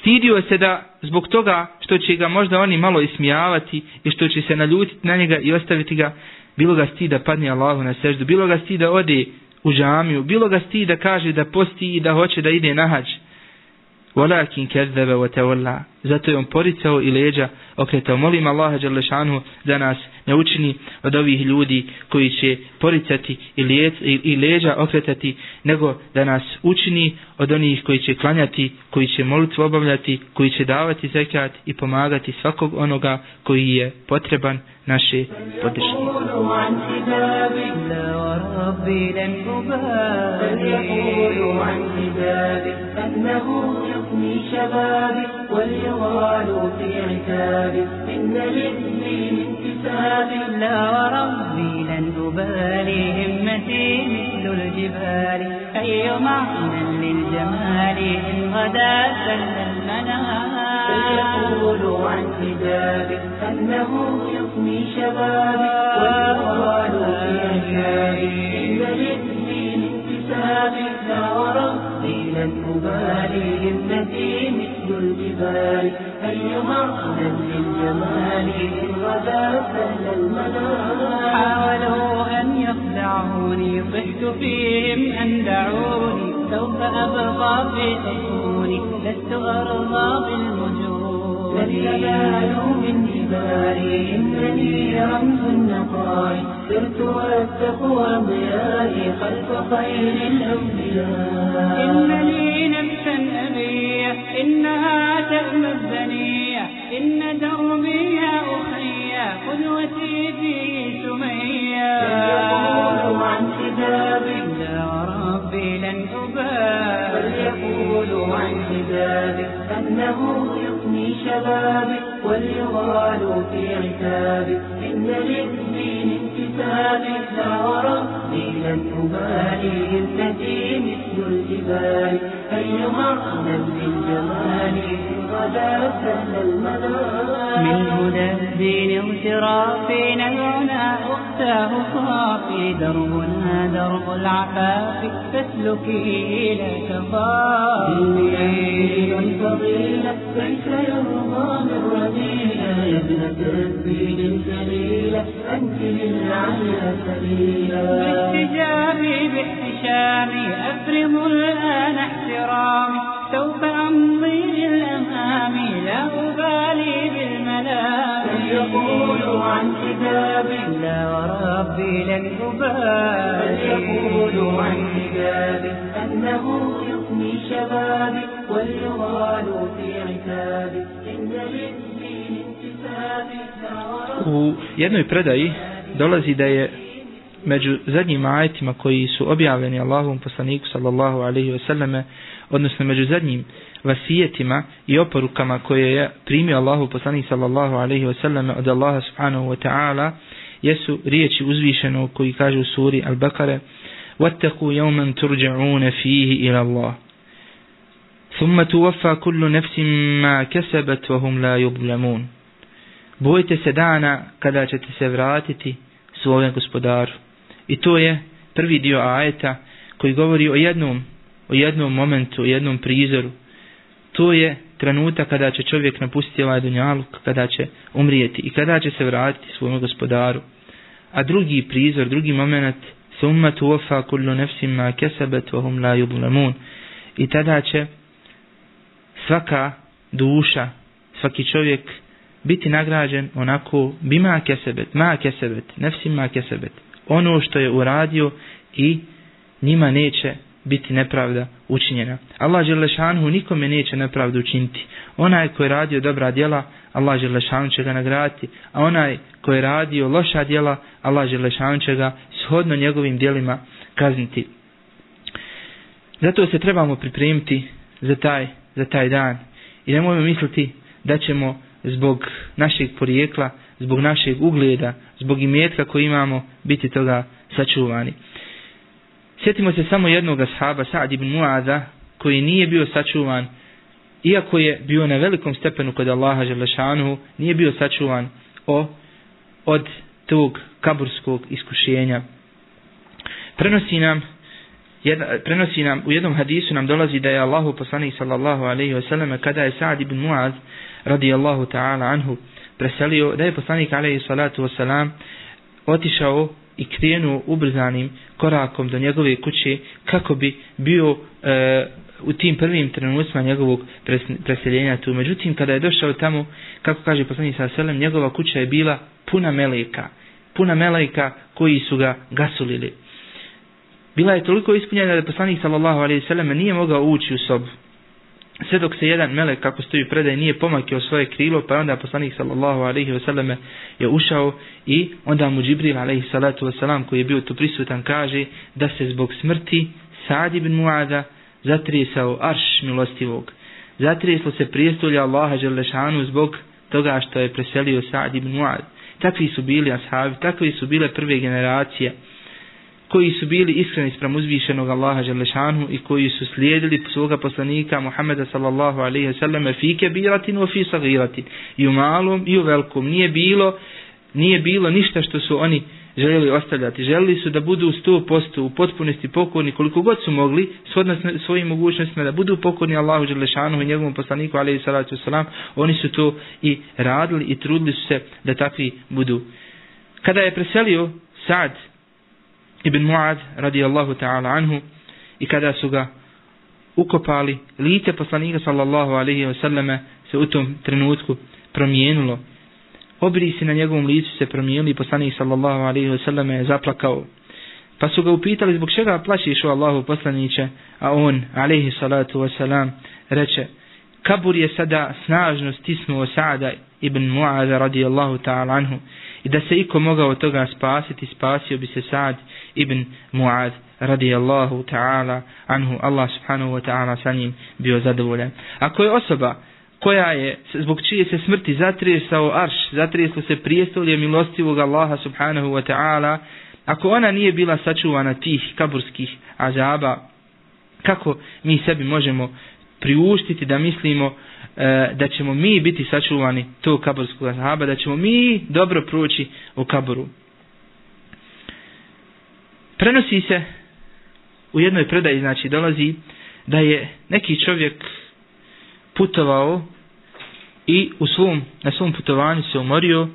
Speaker 6: Stidio se da zbog toga što će ga možda oni malo ismijavati i što će se naljutiti na njega i ostaviti ga, bilo ga stid da padne Allahu na seždu, bilo ga stid da ode u džamiju, bilo ga stid da kaže da posti i da hoće da ide na hađ. Walakin kadzaba wa tawalla Zato je on poricao i leđa okretao. Molim Allaha dželle šanu da nas ne učini od ovih ljudi koji će poricati i, lijec, i, i leđa okretati, nego da nas učini od onih koji će klanjati, koji će molitvu obavljati, koji će davati zekat i pomagati svakog onoga koji je potreban naše podrške.
Speaker 7: ربي لن أبالي عن عبادي أنه يفني شبابي واليغال في عتابي إن للدين انتسابي لا وربي لن أبالي همتي مثل الجبال. أي معنى للجمال إن غدا سل المنام. فيقول عن عبادي أنه يفني شبابي. واليغال في عتابي إن للدين لا وربي لن أبالي همتي مثل الجبال. أيها أهلا للجمال إن غدا سهل المنام حاولوا أن يخدعوني صحت فيهم أن دعوني. سوف أبقى في سكوني لست أرضى بالمجون لن ينالوا من إجمالي إنني رمز النقاع سرت والتقوى وضيائي خلف خير الأنبياء إنني نفسا أبية إنها تأمى الدنية إن دربي أخرية قدوتي في سمية
Speaker 8: يقول
Speaker 7: عن كتابي
Speaker 8: لا ربي لن أبالي
Speaker 7: فليقولوا عن كتابك أنه شبابي وليغال في عتابي إن للدين انتسابي لا وربي لن أبالي ابنتي مثل الجبال. أي معنى للجمال غدا سهل المنال؟ من هدى الدين اغترافنا العنا أختاه صافي. دربنا درب العفاف فاسلكي لا تخافي فضيلة كيف يرضى من رذيلة يا ابنة الدين الجليلة أنت للعلى سبيلا. باحتجابي باحتشامي أفرض الآن احترامي سوف أمضي للأمام. لا أبالي بالملام. يقولوا عن كتابي لا وربي لن أبالي. يقولوا عن كتابي أنه يفني شبابي واليغال في عتابي إن للدين انتسابي لا وربي
Speaker 6: U jednoj predaji dolazi da je među zadnjim ajetima koji su objavljeni Allahovom poslaniku sallallahu alaihi ve selleme, odnosno među zadnjim vasijetima i oporukama koje je primio Allahu poslanik sallallahu alaihi ve selleme od Allaha subhanahu wa ta'ala, jesu riječi uzvišeno koji kaže u suri Al-Bakare وَاتَّقُوا يَوْمًا تُرْجَعُونَ فِيهِ إِلَى اللَّهِ ثُمَّ تُوَفَّى كُلُّ نَفْسٍ مَا كَسَبَتْ وَهُمْ لَا يُظْلَمُونَ Bojite se dana kada ćete se vratiti svojem gospodaru. I to je prvi dio ajeta koji govori o jednom, o jednom momentu, o jednom prizoru. To je trenutak kada će čovjek napustiti ovaj dunjaluk, kada će umrijeti i kada će se vratiti svojom gospodaru. A drugi prizor, drugi moment, ummatu tuwafa kullu nafsin ma kasabat wa la yuzlamun. I tada će svaka duša, svaki čovjek biti nagrađen onako bima kesebet, ma kesebet, nefsim ma kesebet. Ono što je uradio i njima neće biti nepravda učinjena. Allah Želešanhu nikome neće nepravdu učiniti. Onaj ko je radio dobra djela, Allah Želešanhu će ga nagraditi, a onaj ko je radio loša djela, Allah Želešanhu će ga shodno njegovim djelima kazniti. Zato se trebamo pripremiti za taj, za taj dan. I nemojmo misliti da ćemo zbog našeg porijekla, zbog našeg ugleda, zbog imetka koji imamo, biti toga sačuvani. Sjetimo se samo jednog ashaba, Sa'd ibn Mu'adha, koji nije bio sačuvan, iako je bio na velikom stepenu kod Allaha Želešanuhu, nije bio sačuvan o, od tog kaburskog iskušenja. Prenosi nam, jedna, prenosi nam, u jednom hadisu nam dolazi da je Allahu poslanik sallallahu alaihi wasallam, kada je Sa'd ibn Mu'adh, radijallahu ta'ala anhu, preselio, da je poslanik alaihi salatu wasalam otišao i krenuo ubrzanim korakom do njegove kuće kako bi bio e, u tim prvim trenucima njegovog preseljenja tu. Međutim, kada je došao tamo, kako kaže poslanik sa selem, njegova kuća je bila puna meleka. Puna meleka koji su ga gasulili. Bila je toliko ispunjena da poslanik sallallahu alejhi ve sellem nije mogao ući u sobu sve dok se jedan melek kako stoji predaj nije pomakio svoje krilo pa onda poslanik sallallahu alaihi ve selleme je ušao i onda mu Džibril alaihi salatu ve selam koji je bio tu prisutan kaže da se zbog smrti Sa'd ibn Mu'ada zatresao arš milostivog. Zatreslo se prijestolje Allaha Đelešanu zbog toga što je preselio Sa'd ibn Mu'ad takvi su bili ashabi takvi su bile prve generacije koji su bili iskreni sprem uzvišenog Allaha Želešanu i koji su slijedili svoga poslanika Muhammeda sallallahu alaihi sallam fi kebiratin u fi sagiratin. I u malom i u velkom nije bilo nije bilo ništa što su oni željeli ostavljati. Željeli su da budu u sto posto u potpunosti pokorni koliko god su mogli svojim mogućnostima da budu pokorni Allahu Đelešanu i njegovom poslaniku alaihi salatu salam, oni su to i radili i trudili su se da takvi budu. Kada je preselio Sad ibn Muad radijallahu ta'ala anhu i kada su ga ukopali lice poslanika sallallahu alaihi wa sallame se u tom trenutku promijenilo. Obrisi na njegovom licu se promijenili poslanik sallallahu alaihi wa sallame je zaplakao. Pa su ga upitali zbog čega plašiš o Allahu poslaniće? A on alaihi salatu wa salam reče kabur je sada snažno stisnuo Sa'da ibn Mu'ada radijallahu ta'ala anhu i da se iko mogao od toga spasiti, spasio bi se Sa'd ibn Mu'ad radijallahu ta'ala anhu, Allah subhanahu wa ta'ala sa njim bio zadovoljan. Ako je osoba koja je zbog čije se smrti zatresao arš, zatreslo se prijestolje milostivog Allaha subhanahu wa ta'ala, ako ona nije bila sačuvana tih kaburskih azaba, kako mi sebi možemo priuštiti da mislimo e, da ćemo mi biti sačuvani tog kaburskog azaba, da ćemo mi dobro proći u kaburu. Prenosi se u jednoj predaji, znači dolazi da je neki čovjek putovao i u svom, na svom putovanju se umorio,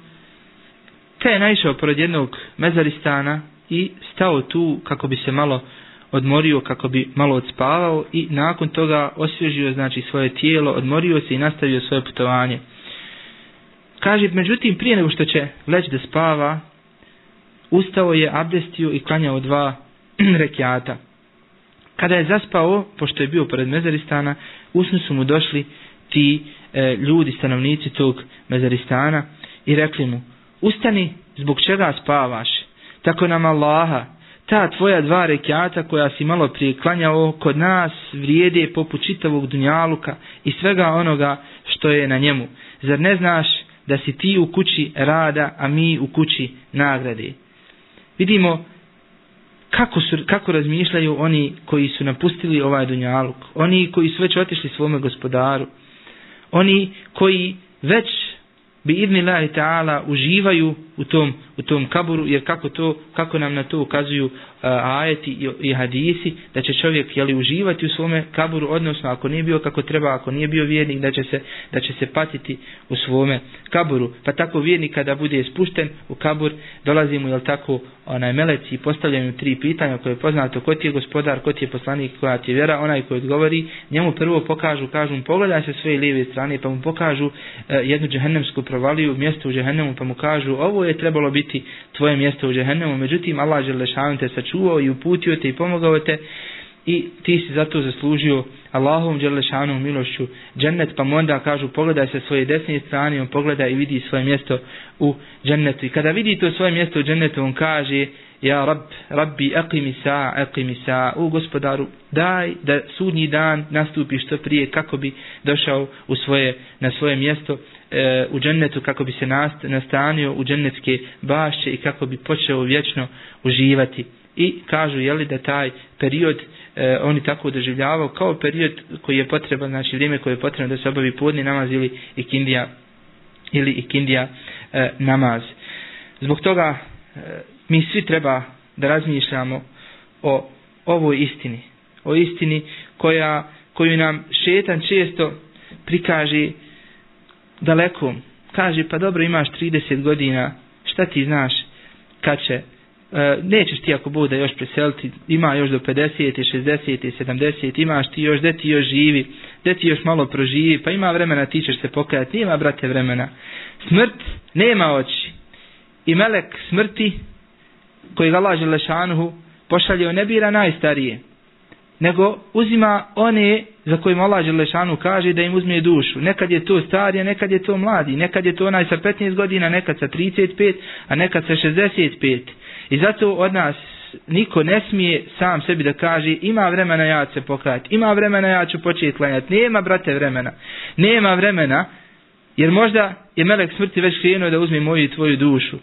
Speaker 6: te je naišao pored jednog mezaristana i stao tu kako bi se malo odmorio, kako bi malo odspavao i nakon toga osvježio znači svoje tijelo, odmorio se i nastavio svoje putovanje. Kaže, međutim, prije nego što će leći da spava, ustao je, abdestio i klanjao dva rekiata. Kada je zaspao, pošto je bio pored mezaristana, usnu su mu došli ti e, ljudi, stanovnici tog mezaristana i rekli mu, ustani, zbog čega spavaš? Tako nam Allaha, ta tvoja dva rekiata koja si malo prije klanjao kod nas vrijede poput čitavog dunjaluka i svega onoga što je na njemu. Zar ne znaš da si ti u kući rada, a mi u kući nagrade? Vidimo kako, su, kako razmišljaju oni koji su napustili ovaj dunjaluk, oni koji su već otišli svome gospodaru, oni koji već bi idni lahi ta'ala uživaju u tom, u tom kaburu, jer kako to, kako nam na to ukazuju uh, ajeti i, i hadisi, da će čovjek jeli, uživati u svome kaburu, odnosno ako nije bio kako treba, ako nije bio vjernik, da će se, da će se patiti u svome kaburu. Pa tako vjernik kada bude spušten u kabur, dolazi mu, jel tako, onaj meleci i postavljaju tri pitanja koje je poznato, ko ti je gospodar, ko ti je poslanik, koja ti je vjera, onaj koji odgovori, njemu prvo pokažu, kažu mu, pogledaj se svoje lijeve strane, pa mu pokažu uh, jednu džehennemsku provaliju, mjesto u džehennemu, pa mu kažu, ovo je trebalo biti tvoje mjesto u džehennemu, međutim Allah Želešanu te sačuvao i uputio te i pomogao te i ti si zato zaslužio Allahom Želešanu milošću džennet, pa mu onda kažu pogledaj se svoje desne strane, on pogleda i vidi svoje mjesto u džennetu. I kada vidi to svoje mjesto u džennetu, on kaže Ja rab, rabbi, aqimi sa, aqimi sa, u gospodaru, daj da sudnji dan nastupi što prije kako bi došao u svoje, na svoje mjesto e, u džennetu kako bi se nast, nastanio u džennetske bašće i kako bi počeo vječno uživati. I kažu je li da taj period e, oni tako doživljavao kao period koji je potreban, znači vrijeme koje je potrebno da se obavi podni namaz ili ikindija ili ikindija e, namaz. Zbog toga e, mi svi treba da razmišljamo o ovoj istini. O istini koja, koju nam šetan često prikaže daleko. Kaže, pa dobro, imaš 30 godina, šta ti znaš kad će, e, nećeš ti ako bude još preseliti, ima još do 50, 60, 70, imaš ti još, gde ti još živi, gde ti još malo proživi, pa ima vremena, ti ćeš se pokajati, nema, brate, vremena. Smrt nema oči. I melek smrti, koji ga laže lešanuhu, pošalje ne bira najstarije, nego uzima one za kojim Allah Đelešanu kaže da im uzme dušu. Nekad je to starije, nekad je to mladi, nekad je to onaj sa 15 godina, nekad sa 35, a nekad sa 65. I zato od nas niko ne smije sam sebi da kaže ima vremena ja se pokajati, ima vremena ja ću početi klanjati, nema brate vremena, nema vremena, jer možda je melek smrti već krenuo da uzme moju i tvoju dušu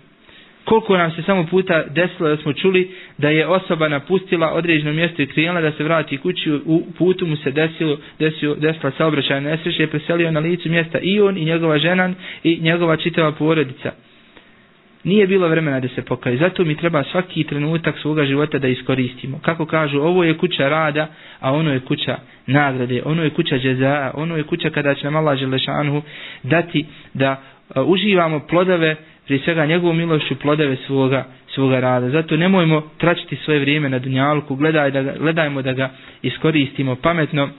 Speaker 6: koliko nam se samo puta desilo da smo čuli da je osoba napustila određeno mjesto i krenula da se vrati kući u putu mu se desilo, desilo desila saobraćajna nesreća i preselio na licu mjesta i on i njegova žena i njegova čitava porodica. Nije bilo vremena da se pokaje. Zato mi treba svaki trenutak svoga života da iskoristimo. Kako kažu, ovo je kuća rada, a ono je kuća nagrade, ono je kuća džeza, ono je kuća kada će nam Allah Želešanhu dati da uh, uživamo plodove prije svega njegovu milošću plodeve svoga, svoga rada. Zato nemojmo tračiti svoje vrijeme na dunjalku, gledaj da ga, gledajmo da ga iskoristimo pametno,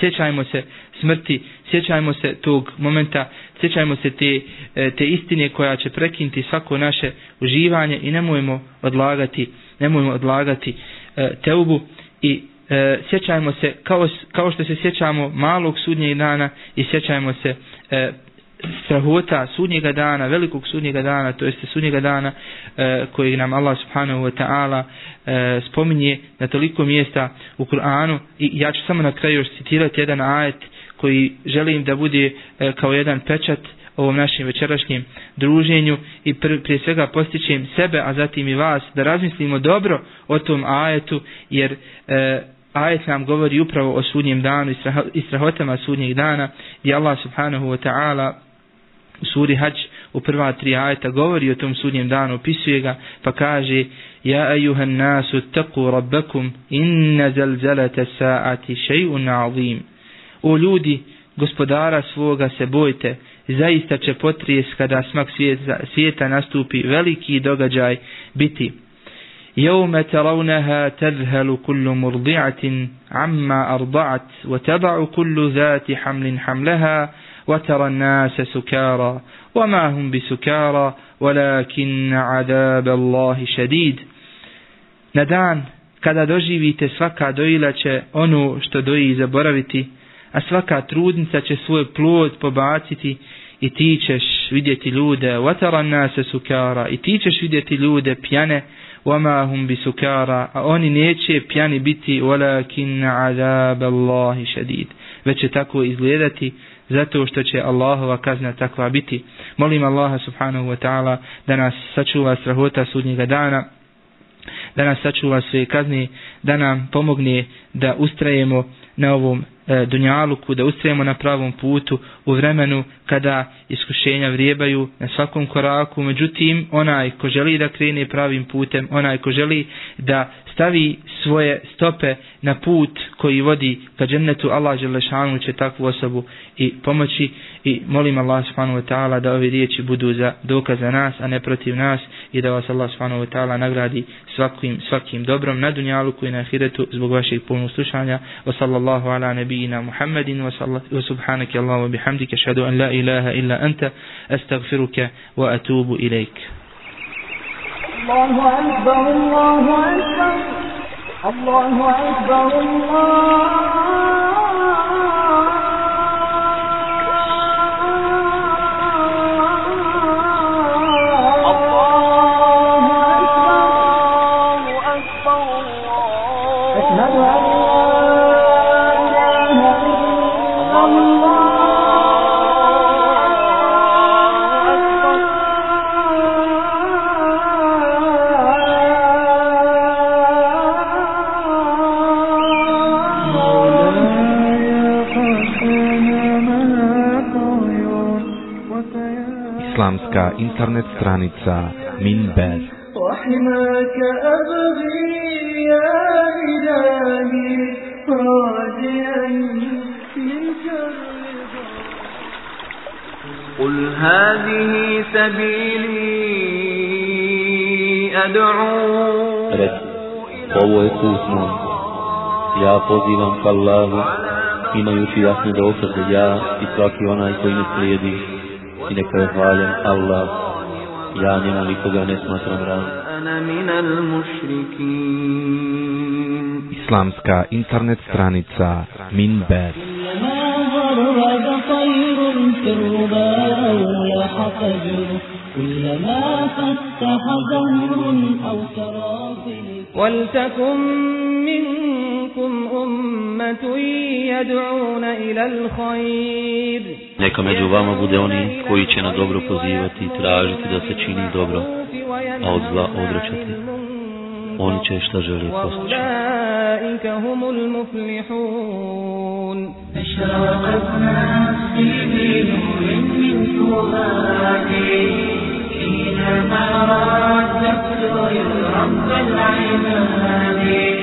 Speaker 6: sjećajmo se smrti, sjećajmo se tog momenta, sjećajmo se te, e, te istine koja će prekinti svako naše uživanje i nemojmo odlagati, nemojmo odlagati e, teubu i e, sjećajmo se kao, kao što se sjećamo malog sudnjeg dana i sjećajmo se e, strahota sudnjega dana, velikog sudnjega dana, to jeste sudnjega dana e, kojeg nam Allah subhanahu wa ta'ala e, spominje na toliko mjesta u Kur'anu. I ja ću samo na kraju još citirati jedan ajet koji želim da bude e, kao jedan pečat ovom našem večerašnjem druženju i pr prije svega postićem sebe, a zatim i vas da razmislimo dobro o tom ajetu jer e, ajet nam govori upravo o sudnjem danu i, strahotama sudnjeg dana i Allah subhanahu wa ta'ala u suri Hađ u prva tri ajeta govori o tom sudnjem danu, opisuje ga pa kaže Ja ejuhan nasu taku rabbakum inna zelzelete sa'ati še'un azim O ljudi, gospodara svoga se bojte, zaista će potrijes kada smak svijeta, svijeta nastupi veliki događaj biti. يوم ترونها تذهل كل مرضعة عما أرضعت وتضع كل ذات حمل حملها وترى الناس سكارى وما هم بسكارى ولكن عذاب الله شديد ندان kada doživite svaka dojila će ono što doji zaboraviti, a svaka trudnica će svoj plod pobaciti i ti ćeš vidjeti ljude, vatara nase sukara, i ti ćeš vidjeti ljude pjane, وما هم بسكارى a oni neće pjani biti walakin azab Allahi šadid već će tako izgledati zato što će Allahova kazna takva biti molim Allaha subhanahu wa ta'ala da nas sačuva strahota sudnjega dana da nas sačuva sve kazne da nam pomogne da ustrajemo na ovom e, dunjaluku, da ustrajemo na pravom putu u vremenu kada iskušenja vrijebaju na svakom koraku, međutim onaj ko želi da krene pravim putem, onaj ko želi da stavi svoje stope na put koji vodi ka džennetu, Allah Želešanu će takvu osobu i pomoći i molim Allah subhanahu wa ta'ala da ove riječi budu za dokaz za nas, a ne protiv nas i da vas Allah subhanahu wa ta'ala nagradi svakim, svakim dobrom na dunjalu i na ahiretu zbog vašeg polnog slušanja. Wa sallallahu ala nebijina Muhammedin wa, sallallahu, wa subhanaki Allah wa bihamdike šadu an la ilaha illa anta astagfiruke wa atubu
Speaker 5: ilajk. Allahu akbar, Allahu akbar, Allahu akbar.
Speaker 1: Islamska internet stranica Minber
Speaker 5: وحماك أبغي يا إلهي راجعا منك الرضا
Speaker 3: قل هذه سبيلي أدعو
Speaker 4: Reci, ovo je put moj. Ja pozivam ka Allahu, imajući jasne dokaze ja i svaki onaj koji me slijedi. i neka je hvaljen Allah, ja njemu nikoga ne smatram ravnim.
Speaker 1: Islamska internet stranica Minber
Speaker 7: كلما فتح ظهر أو تراضي
Speaker 5: ولتكن من أمة يدعون إلى الخير
Speaker 4: Neka među vama bude oni koji će na dobro pozivati i tražiti da se čini dobro, a od zla odrećati. Oni će šta želi postići.
Speaker 5: أولئك هم المفلحون
Speaker 7: أشرقت نفسي بنور من فؤادي حينما رددت رب العباد